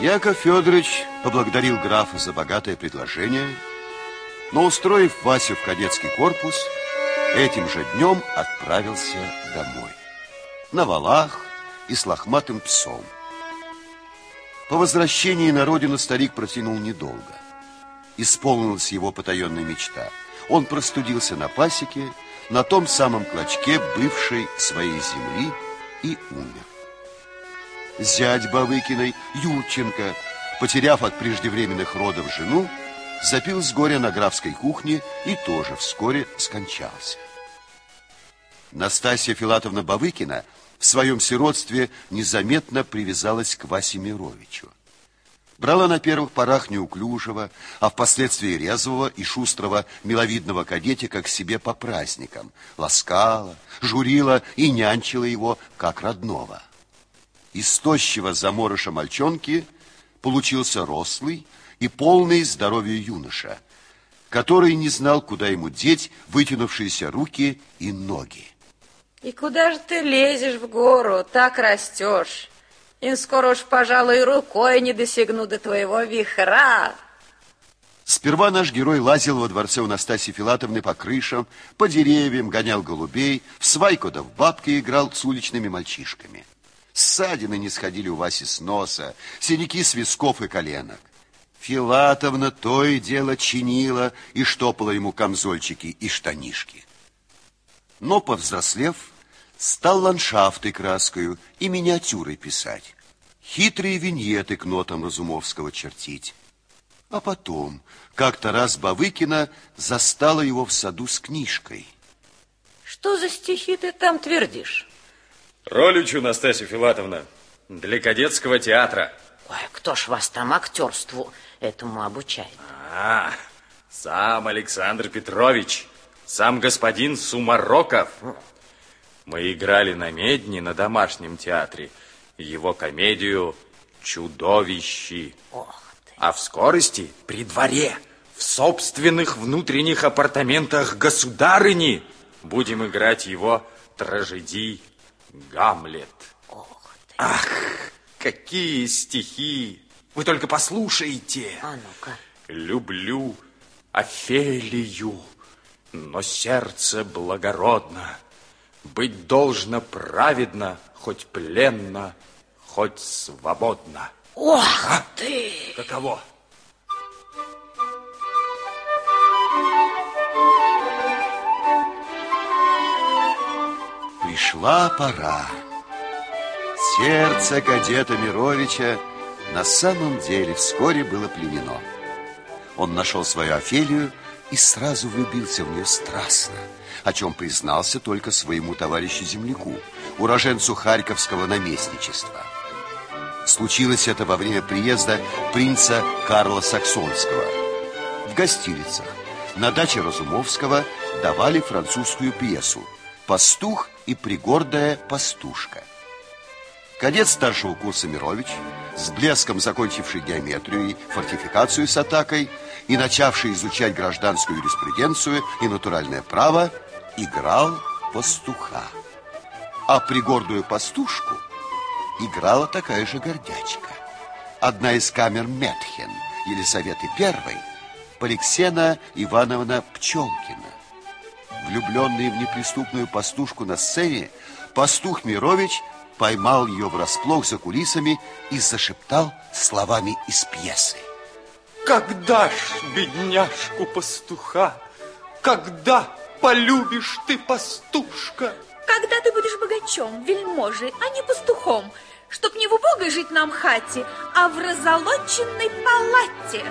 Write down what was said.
Яков Федорович поблагодарил графа за богатое предложение, но, устроив Васю в кадетский корпус, этим же днем отправился домой. На валах и с лохматым псом. По возвращении на родину старик протянул недолго. Исполнилась его потаенная мечта. Он простудился на пасеке, на том самом клочке бывшей своей земли и умер. Зять Бавыкиной, Юрченко, потеряв от преждевременных родов жену, запил с горя на графской кухне и тоже вскоре скончался. Настасья Филатовна Бавыкина в своем сиротстве незаметно привязалась к Васе Мировичу. Брала на первых порах неуклюжего, а впоследствии резвого и шустрого миловидного кадетика к себе по праздникам, ласкала, журила и нянчила его как родного. Из тощего заморыша мальчонки получился рослый и полный здоровья юноша, который не знал, куда ему деть вытянувшиеся руки и ноги. И куда же ты лезешь в гору, так растешь? И скоро уж, пожалуй, рукой не досягну до твоего вихра. Сперва наш герой лазил во дворце у Настасьи Филатовны по крышам, по деревьям, гонял голубей, в свайку да в бабки играл с уличными мальчишками. Ссадины не сходили у Васи с носа, синяки с висков и коленок. Филатовна то и дело чинила и штопала ему камзольчики и штанишки. Но, повзрослев, стал ландшафты краскою и миниатюрой писать, хитрые виньеты к нотам Разумовского чертить. А потом, как-то раз Бавыкина застала его в саду с книжкой. Что за стихи ты там твердишь? Роль учу, Настасья Филатовна, для кадетского театра. Ой, кто ж вас там актерству этому обучает? А, сам Александр Петрович, сам господин Сумароков. Мы играли на Медне на домашнем театре его комедию «Чудовищи». Ох ты. А в скорости при дворе, в собственных внутренних апартаментах государыни будем играть его трагедий Гамлет. Ох ты. Ах, какие стихи! Вы только послушайте. А ну-ка. Люблю Офелию, но сердце благородно. Быть должно праведно, хоть пленно, хоть свободно. Ох ты! Каково? Пришла пора. Сердце кадета Мировича на самом деле вскоре было пленено. Он нашел свою Офелию и сразу влюбился в нее страстно, о чем признался только своему товарищу-земляку, уроженцу Харьковского наместничества. Случилось это во время приезда принца Карла Саксонского. В гостилицах на даче Разумовского давали французскую пьесу «Пастух и пригордая пастушка». Кадет старшего курса Мирович, с блеском закончивший геометрию и фортификацию с атакой и начавший изучать гражданскую юриспруденцию и натуральное право, играл пастуха. А пригордую пастушку играла такая же гордячка. Одна из камер Метхен, Елисаветы I, Поликсена Ивановна Пчелкина. Влюбленный в неприступную пастушку на сцене, пастух Мирович поймал ее врасплох за кулисами и зашептал словами из пьесы. Когда ж, бедняжку пастуха, когда полюбишь ты пастушка? Когда ты будешь богачом, вельможей, а не пастухом, чтоб не в убогой жить нам хате, а в разолоченной палате.